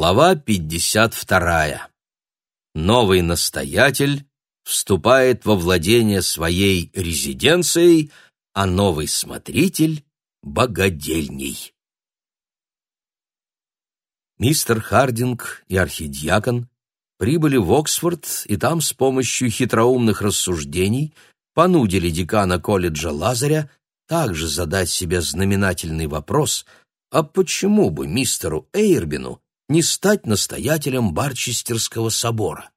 Глава 52. Новый настоятель вступает во владение своей резиденцией, а новый смотритель — богадельней. Мистер Хардинг и архидиакон прибыли в Оксфорд и там с помощью хитроумных рассуждений понудили декана колледжа Лазаря также задать себе знаменательный вопрос, а почему бы мистеру Эйрбину не стать настоятелем Барчестерского собора.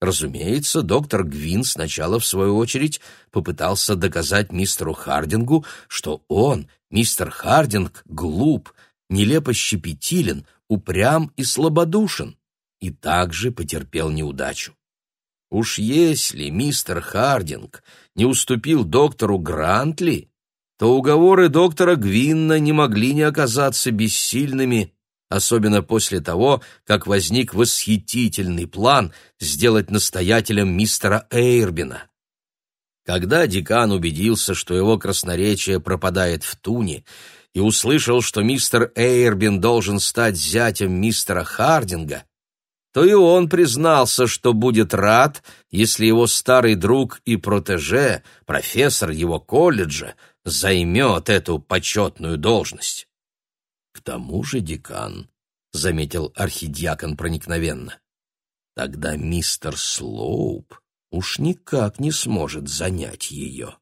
Разумеется, доктор Гвин сначала, в свою очередь, попытался доказать мистеру Хардингу, что он, мистер Хардинг, глуп, нелепо щепетилен, упрям и слабодушен, и также потерпел неудачу. Уж если мистер Хардинг не уступил доктору Грантли, то уговоры доктора Гвинна не могли не оказаться бессильными особенно после того, как возник восхитительный план сделать настоятелем мистера Эйрбина. Когда декан убедился, что его красноречие пропадает в туне, и услышал, что мистер Эйрбин должен стать зятем мистера Хардинга, то и он признался, что будет рад, если его старый друг и протеже, профессор его колледжа, займет эту почетную должность. К тому же, декан, — заметил архидиакон проникновенно, — тогда мистер Слоуп уж никак не сможет занять ее.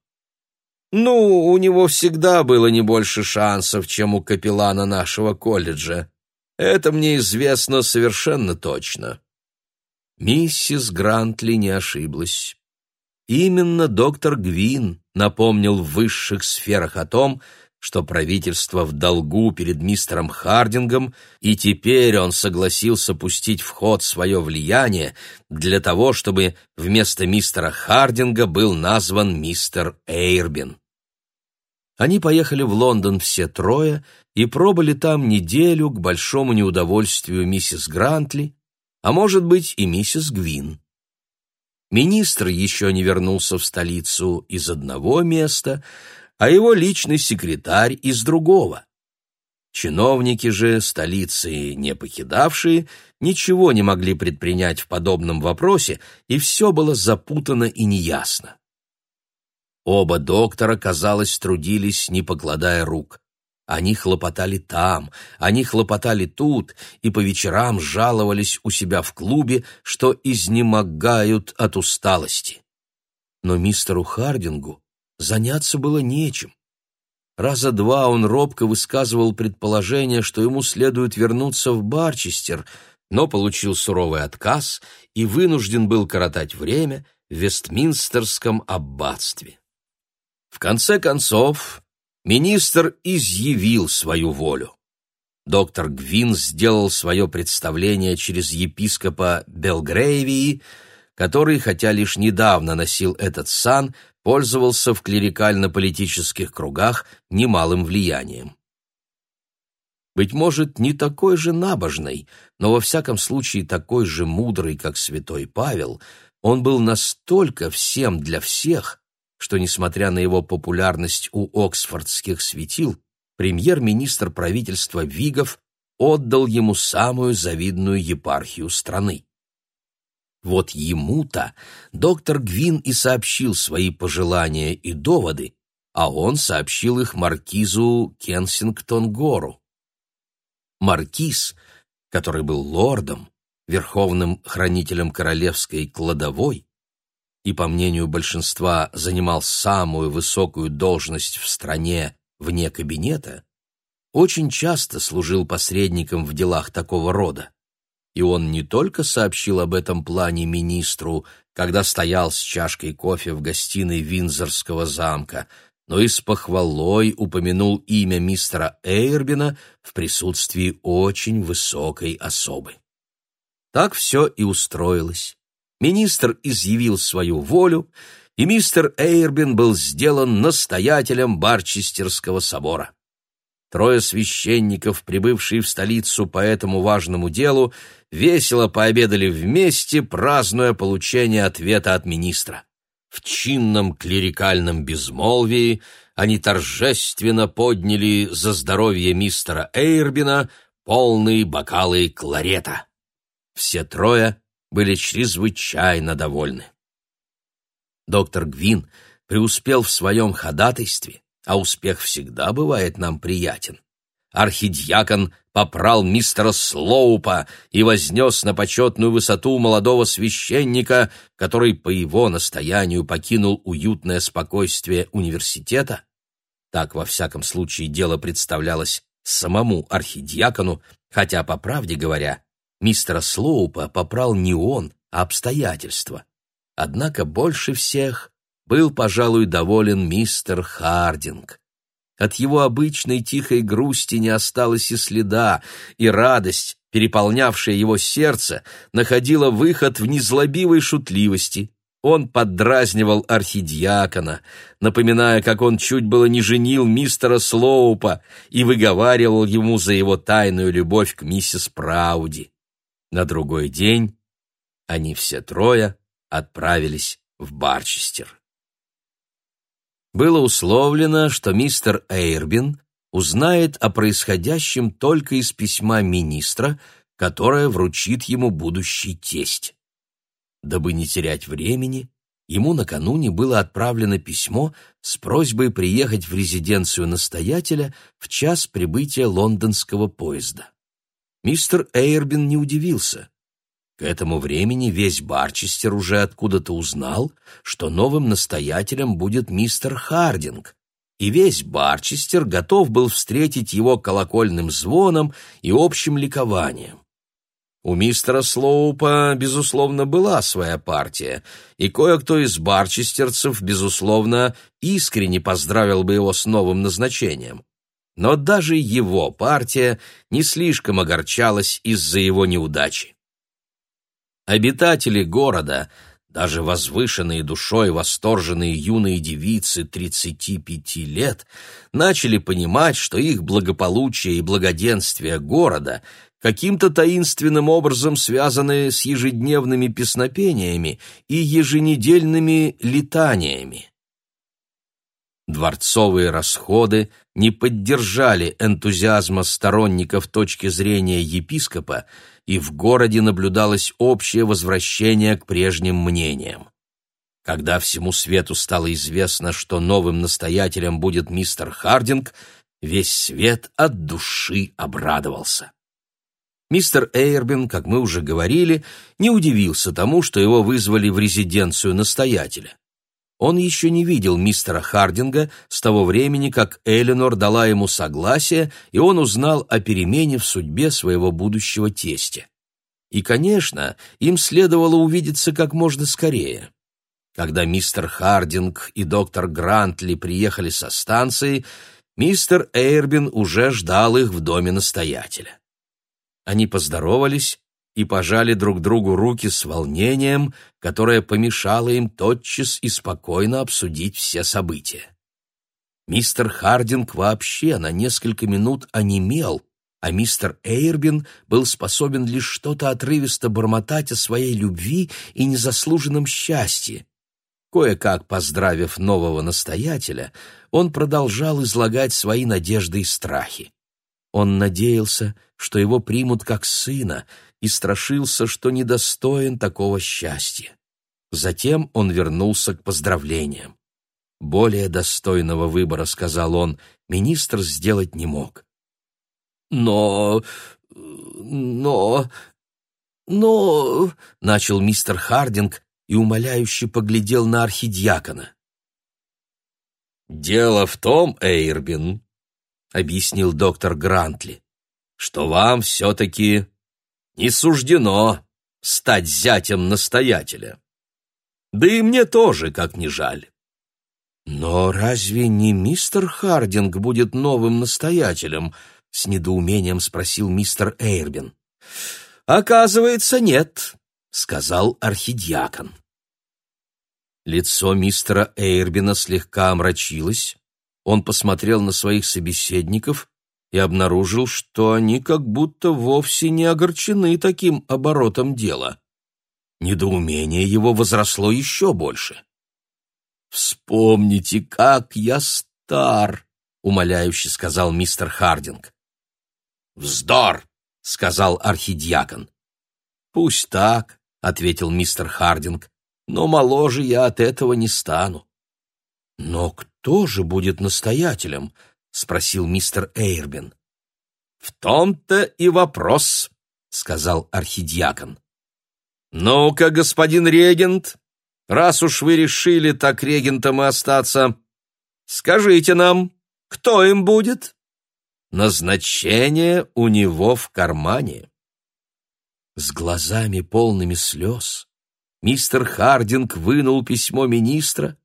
Ну, у него всегда было не больше шансов, чем у капеллана нашего колледжа. Это мне известно совершенно точно. Миссис Грантли не ошиблась. Именно доктор Гвин напомнил в высших сферах о том, что правительство в долгу перед мистером Хардингом, и теперь он согласился пустить в ход свое влияние для того, чтобы вместо мистера Хардинга был назван мистер Эйрбин. Они поехали в Лондон все трое и пробыли там неделю к большому неудовольствию миссис Грантли, а может быть и миссис Гвин. Министр еще не вернулся в столицу из одного места — а его личный секретарь из другого. Чиновники же, столицы не покидавшие, ничего не могли предпринять в подобном вопросе, и все было запутано и неясно. Оба доктора, казалось, трудились, не покладая рук. Они хлопотали там, они хлопотали тут, и по вечерам жаловались у себя в клубе, что изнемогают от усталости. Но мистеру Хардингу заняться было нечем. Раза два он робко высказывал предположение, что ему следует вернуться в Барчестер, но получил суровый отказ и вынужден был коротать время в Вестминстерском аббатстве. В конце концов, министр изъявил свою волю. Доктор Гвин сделал свое представление через епископа Белгрейвии, который, хотя лишь недавно носил этот сан, пользовался в клерикально-политических кругах немалым влиянием. Быть может, не такой же набожный, но во всяком случае такой же мудрый, как святой Павел, он был настолько всем для всех, что, несмотря на его популярность у оксфордских светил, премьер-министр правительства Вигов отдал ему самую завидную епархию страны. Вот ему-то доктор Гвин и сообщил свои пожелания и доводы, а он сообщил их маркизу Кенсингтон-Гору. Маркиз, который был лордом, верховным хранителем королевской кладовой, и, по мнению большинства, занимал самую высокую должность в стране вне кабинета, очень часто служил посредником в делах такого рода и он не только сообщил об этом плане министру, когда стоял с чашкой кофе в гостиной Винзорского замка, но и с похвалой упомянул имя мистера Эйрбина в присутствии очень высокой особы. Так все и устроилось. Министр изъявил свою волю, и мистер Эйрбин был сделан настоятелем Барчестерского собора. Трое священников, прибывшие в столицу по этому важному делу, весело пообедали вместе, празднуя получение ответа от министра. В чинном клерикальном безмолвии они торжественно подняли за здоровье мистера Эйрбина полные бокалы кларета. Все трое были чрезвычайно довольны. Доктор Гвин преуспел в своем ходатайстве, а успех всегда бывает нам приятен. Архидьякон попрал мистера Слоупа и вознес на почетную высоту молодого священника, который по его настоянию покинул уютное спокойствие университета. Так, во всяком случае, дело представлялось самому архидиакону, хотя, по правде говоря, мистера Слоупа попрал не он, а обстоятельства. Однако больше всех был, пожалуй, доволен мистер Хардинг. От его обычной тихой грусти не осталось и следа, и радость, переполнявшая его сердце, находила выход в незлобивой шутливости. Он поддразнивал архидиакона, напоминая, как он чуть было не женил мистера Слоупа и выговаривал ему за его тайную любовь к миссис Прауди. На другой день они все трое отправились в Барчестер. Было условлено, что мистер Эйрбин узнает о происходящем только из письма министра, которое вручит ему будущий тесть. Дабы не терять времени, ему накануне было отправлено письмо с просьбой приехать в резиденцию настоятеля в час прибытия лондонского поезда. Мистер Эйрбин не удивился. К этому времени весь Барчестер уже откуда-то узнал, что новым настоятелем будет мистер Хардинг, и весь Барчестер готов был встретить его колокольным звоном и общим ликованием. У мистера Слоупа, безусловно, была своя партия, и кое-кто из барчестерцев, безусловно, искренне поздравил бы его с новым назначением. Но даже его партия не слишком огорчалась из-за его неудачи. Обитатели города, даже возвышенные душой восторженные юные девицы 35 лет, начали понимать, что их благополучие и благоденствие города каким-то таинственным образом связаны с ежедневными песнопениями и еженедельными летаниями. Дворцовые расходы не поддержали энтузиазма сторонников точки зрения епископа, и в городе наблюдалось общее возвращение к прежним мнениям. Когда всему свету стало известно, что новым настоятелем будет мистер Хардинг, весь свет от души обрадовался. Мистер Эйрбин, как мы уже говорили, не удивился тому, что его вызвали в резиденцию настоятеля. Он еще не видел мистера Хардинга с того времени, как Эленор дала ему согласие, и он узнал о перемене в судьбе своего будущего тестя. И, конечно, им следовало увидеться как можно скорее. Когда мистер Хардинг и доктор Грантли приехали со станции, мистер Эйрбин уже ждал их в доме настоятеля. Они поздоровались, и пожали друг другу руки с волнением, которое помешало им тотчас и спокойно обсудить все события. Мистер Хардинг вообще на несколько минут онемел, а мистер Эйрбин был способен лишь что-то отрывисто бормотать о своей любви и незаслуженном счастье. Кое-как поздравив нового настоятеля, он продолжал излагать свои надежды и страхи. Он надеялся, что его примут как сына, и страшился, что недостоин такого счастья. Затем он вернулся к поздравлениям. Более достойного выбора, сказал он, министр сделать не мог. Но... но... но... начал мистер Хардинг и умоляюще поглядел на архидиакона. «Дело в том, Эйрбин», — объяснил доктор Грантли, «что вам все-таки не суждено стать зятем настоятеля. Да и мне тоже, как ни жаль. Но разве не мистер Хардинг будет новым настоятелем? С недоумением спросил мистер Эйрбин. Оказывается, нет, сказал архидиакон. Лицо мистера Эйрбина слегка омрачилось. Он посмотрел на своих собеседников и обнаружил, что они как будто вовсе не огорчены таким оборотом дела. Недоумение его возросло еще больше. «Вспомните, как я стар!» — умоляюще сказал мистер Хардинг. «Вздор!» сказал архидиакон. «Пусть так», — ответил мистер Хардинг, «но моложе я от этого не стану». «Но кто же будет настоятелем?» — спросил мистер Эйрбин. «В том-то и вопрос», — сказал архидиакон. «Ну-ка, господин регент, раз уж вы решили так регентом и остаться, скажите нам, кто им будет?» Назначение у него в кармане. С глазами полными слез мистер Хардинг вынул письмо министра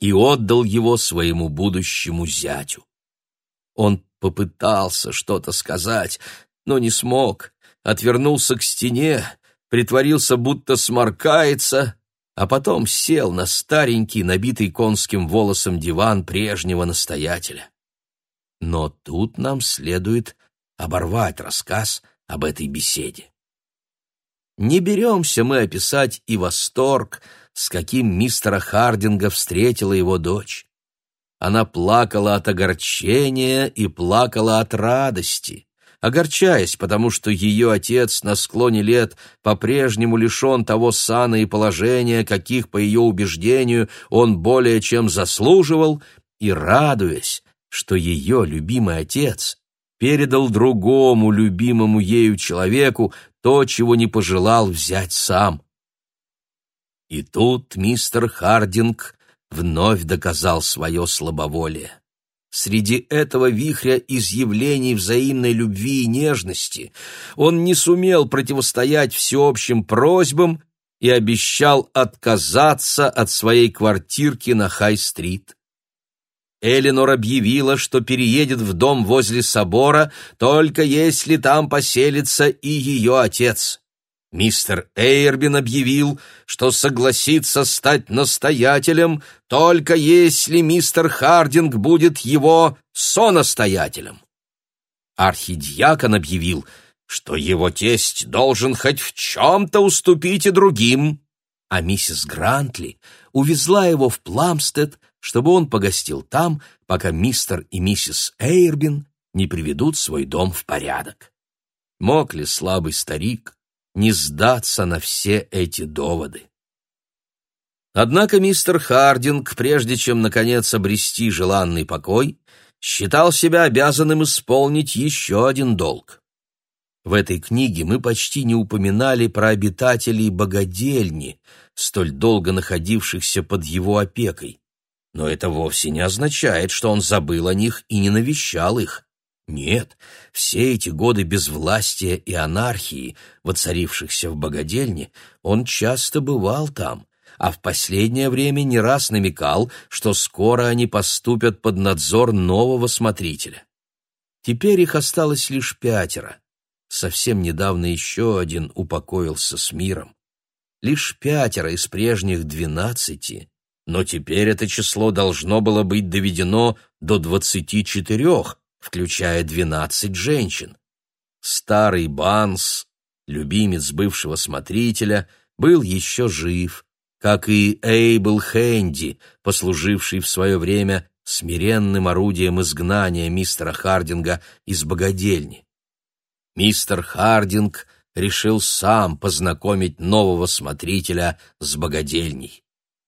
и отдал его своему будущему зятю. Он попытался что-то сказать, но не смог, отвернулся к стене, притворился, будто сморкается, а потом сел на старенький, набитый конским волосом диван прежнего настоятеля. Но тут нам следует оборвать рассказ об этой беседе. Не беремся мы описать и восторг, с каким мистера Хардинга встретила его дочь. Она плакала от огорчения и плакала от радости, огорчаясь, потому что ее отец на склоне лет по-прежнему лишен того сана и положения, каких, по ее убеждению, он более чем заслуживал, и радуясь, что ее любимый отец передал другому любимому ею человеку то, чего не пожелал взять сам. И тут мистер Хардинг вновь доказал свое слабоволие. Среди этого вихря изъявлений взаимной любви и нежности он не сумел противостоять всеобщим просьбам и обещал отказаться от своей квартирки на Хай-стрит. Элинор объявила, что переедет в дом возле собора, только если там поселится и ее отец. Мистер Эйрбин объявил, что согласится стать настоятелем, только если мистер Хардинг будет его сонастоятелем. Архидьякон объявил, что его тесть должен хоть в чем-то уступить и другим, а миссис Грантли увезла его в Пламстед, чтобы он погостил там, пока мистер и миссис Эйрбин не приведут свой дом в порядок. Мог ли слабый старик не сдаться на все эти доводы? Однако мистер Хардинг, прежде чем, наконец, обрести желанный покой, считал себя обязанным исполнить еще один долг. В этой книге мы почти не упоминали про обитателей богадельни, столь долго находившихся под его опекой. Но это вовсе не означает, что он забыл о них и не навещал их. Нет, все эти годы безвластия и анархии, воцарившихся в богадельне, он часто бывал там, а в последнее время не раз намекал, что скоро они поступят под надзор нового смотрителя. Теперь их осталось лишь пятеро. Совсем недавно еще один упокоился с миром. Лишь пятеро из прежних двенадцати но теперь это число должно было быть доведено до двадцати четырех, включая двенадцать женщин. Старый Банс, любимец бывшего смотрителя, был еще жив, как и Эйбл Хэнди, послуживший в свое время смиренным орудием изгнания мистера Хардинга из богадельни. Мистер Хардинг решил сам познакомить нового смотрителя с богадельней.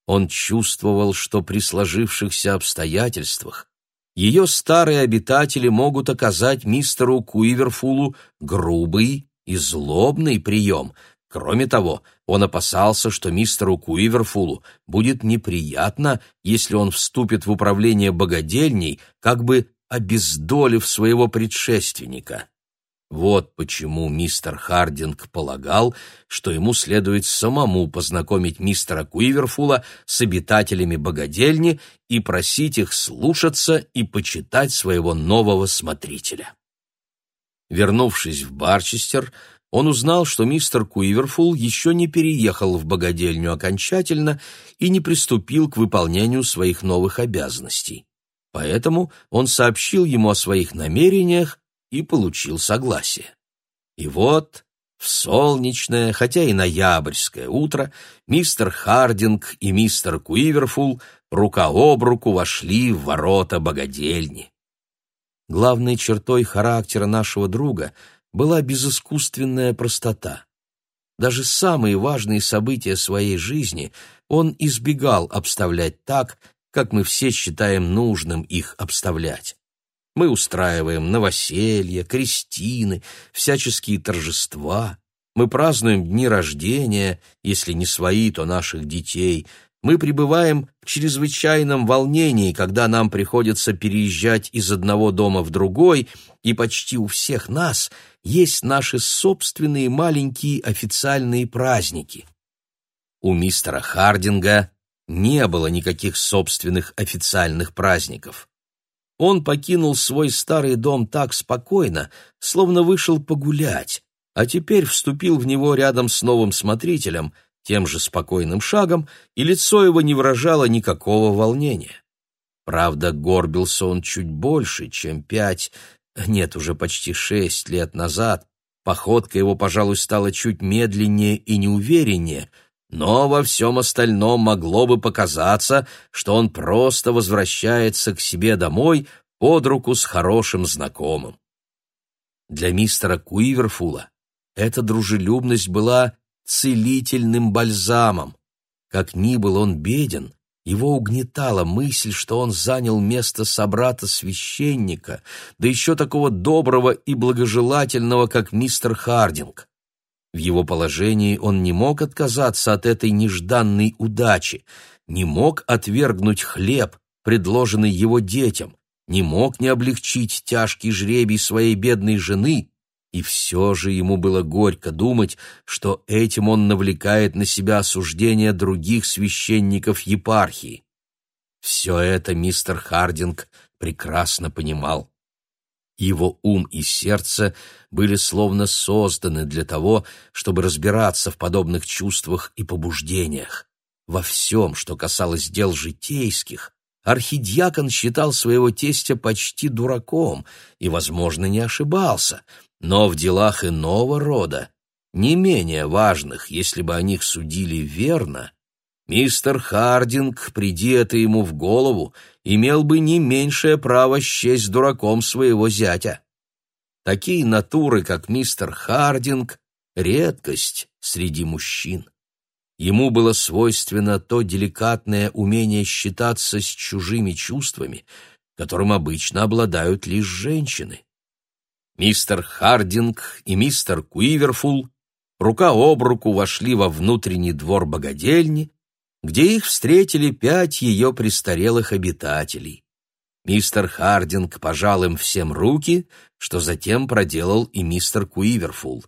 Он чувствовал, что при сложившихся обстоятельствах ее старые обитатели могут оказать мистеру Куиверфулу грубый и злобный прием. Кроме того, он опасался, что мистеру Куиверфулу будет неприятно, если он вступит в управление богадельней, как бы обездолив своего предшественника. Вот почему мистер Хардинг полагал, что ему следует самому познакомить мистера Куиверфула с обитателями богадельни и просить их слушаться и почитать своего нового смотрителя. Вернувшись в Барчестер, он узнал, что мистер Куиверфул еще не переехал в богадельню окончательно и не приступил к выполнению своих новых обязанностей. Поэтому он сообщил ему о своих намерениях и получил согласие. И вот в солнечное, хотя и ноябрьское утро мистер Хардинг и мистер Куиверфул рука об руку вошли в ворота богадельни. Главной чертой характера нашего друга была безыскусственная простота. Даже самые важные события своей жизни он избегал обставлять так, как мы все считаем нужным их обставлять. Мы устраиваем новоселья, крестины, всяческие торжества. Мы празднуем дни рождения, если не свои, то наших детей. Мы пребываем в чрезвычайном волнении, когда нам приходится переезжать из одного дома в другой, и почти у всех нас есть наши собственные маленькие официальные праздники. У мистера Хардинга не было никаких собственных официальных праздников. Он покинул свой старый дом так спокойно, словно вышел погулять, а теперь вступил в него рядом с новым смотрителем, тем же спокойным шагом, и лицо его не выражало никакого волнения. Правда, горбился он чуть больше, чем пять, нет, уже почти шесть лет назад. Походка его, пожалуй, стала чуть медленнее и неувереннее — но во всем остальном могло бы показаться, что он просто возвращается к себе домой под руку с хорошим знакомым. Для мистера Куиверфула эта дружелюбность была целительным бальзамом. Как ни был он беден, его угнетала мысль, что он занял место собрата-священника, да еще такого доброго и благожелательного, как мистер Хардинг. В его положении он не мог отказаться от этой нежданной удачи, не мог отвергнуть хлеб, предложенный его детям, не мог не облегчить тяжкий жребий своей бедной жены, и все же ему было горько думать, что этим он навлекает на себя осуждение других священников епархии. Все это мистер Хардинг прекрасно понимал. Его ум и сердце были словно созданы для того, чтобы разбираться в подобных чувствах и побуждениях. Во всем, что касалось дел житейских, архидиакон считал своего тестя почти дураком и, возможно, не ошибался, но в делах иного рода, не менее важных, если бы о них судили верно, Мистер Хардинг, приди это ему в голову, имел бы не меньшее право счесть дураком своего зятя. Такие натуры, как мистер Хардинг, редкость среди мужчин. Ему было свойственно то деликатное умение считаться с чужими чувствами, которым обычно обладают лишь женщины. Мистер Хардинг и мистер Куиверфул рука об руку вошли во внутренний двор богадельни, где их встретили пять ее престарелых обитателей. Мистер Хардинг пожал им всем руки, что затем проделал и мистер Куиверфул.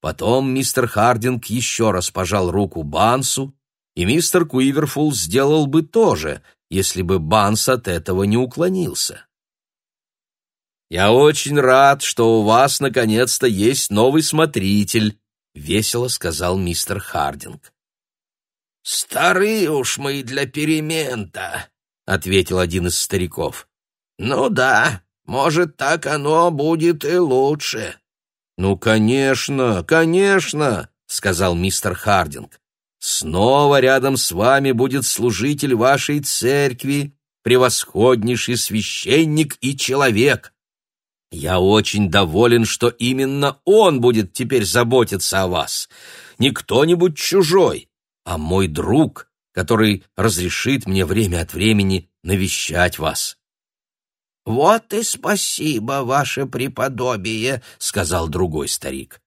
Потом мистер Хардинг еще раз пожал руку Бансу, и мистер Куиверфул сделал бы то же, если бы Банс от этого не уклонился. «Я очень рад, что у вас наконец-то есть новый смотритель», — весело сказал мистер Хардинг. «Стары уж мы для перемен-то», — ответил один из стариков. «Ну да, может, так оно будет и лучше». «Ну, конечно, конечно», — сказал мистер Хардинг. «Снова рядом с вами будет служитель вашей церкви, превосходнейший священник и человек. Я очень доволен, что именно он будет теперь заботиться о вас, не кто-нибудь чужой, а мой друг, который разрешит мне время от времени навещать вас». «Вот и спасибо, ваше преподобие», — сказал другой старик.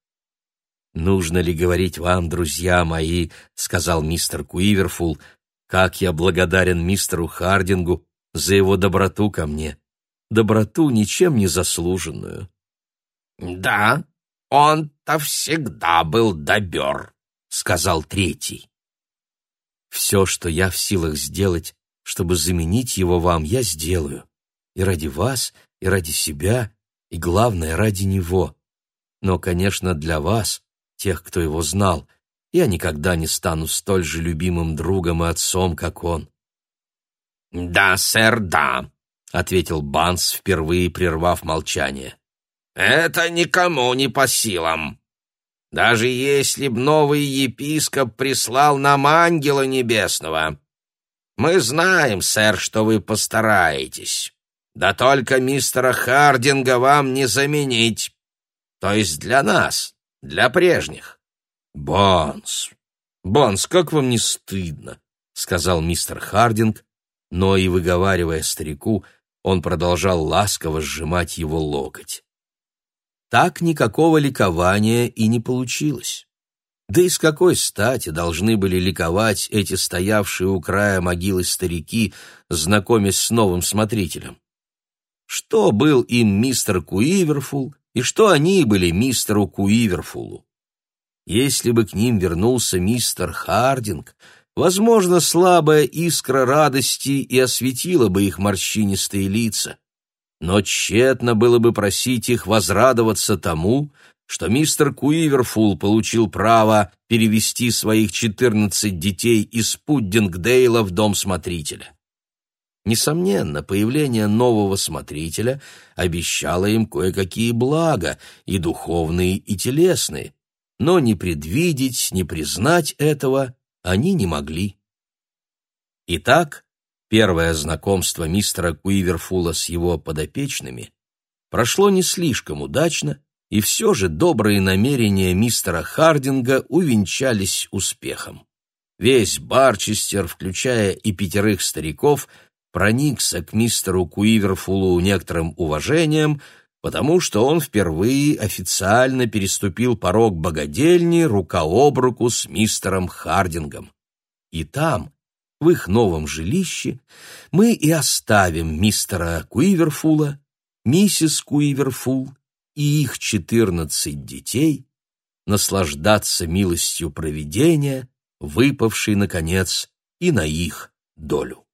«Нужно ли говорить вам, друзья мои, — сказал мистер Куиверфул, — как я благодарен мистеру Хардингу за его доброту ко мне, доброту ничем не заслуженную». «Да, он-то всегда был добер», — сказал третий. Все, что я в силах сделать, чтобы заменить его вам, я сделаю. И ради вас, и ради себя, и, главное, ради него. Но, конечно, для вас, тех, кто его знал, я никогда не стану столь же любимым другом и отцом, как он. «Да, сэр, да», — ответил Банс, впервые прервав молчание. «Это никому не по силам. Даже если б новый епископ прислал нам ангела небесного. Мы знаем, сэр, что вы постараетесь. Да только мистера Хардинга вам не заменить. То есть для нас, для прежних. Бонс, Бонс, как вам не стыдно, сказал мистер Хардинг, но и выговаривая старику, он продолжал ласково сжимать его локоть. Так никакого ликования и не получилось. Да и с какой стати должны были ликовать эти стоявшие у края могилы старики, знакомясь с новым смотрителем? Что был им мистер Куиверфул, и что они были мистеру Куиверфулу? Если бы к ним вернулся мистер Хардинг, возможно, слабая искра радости и осветила бы их морщинистые лица. Но тщетно было бы просить их возрадоваться тому, что мистер Куиверфул получил право перевести своих четырнадцать детей из Пуддингдейла в дом смотрителя. Несомненно, появление нового смотрителя обещало им кое-какие блага, и духовные, и телесные, но ни предвидеть, ни признать этого они не могли. Итак, первое знакомство мистера Куиверфула с его подопечными прошло не слишком удачно, и все же добрые намерения мистера Хардинга увенчались успехом. Весь Барчестер, включая и пятерых стариков, проникся к мистеру Куиверфулу некоторым уважением, потому что он впервые официально переступил порог богадельни рука об руку с мистером Хардингом. И там, в их новом жилище, мы и оставим мистера Куиверфула, миссис Куиверфул и их четырнадцать детей наслаждаться милостью провидения, выпавшей, наконец, и на их долю.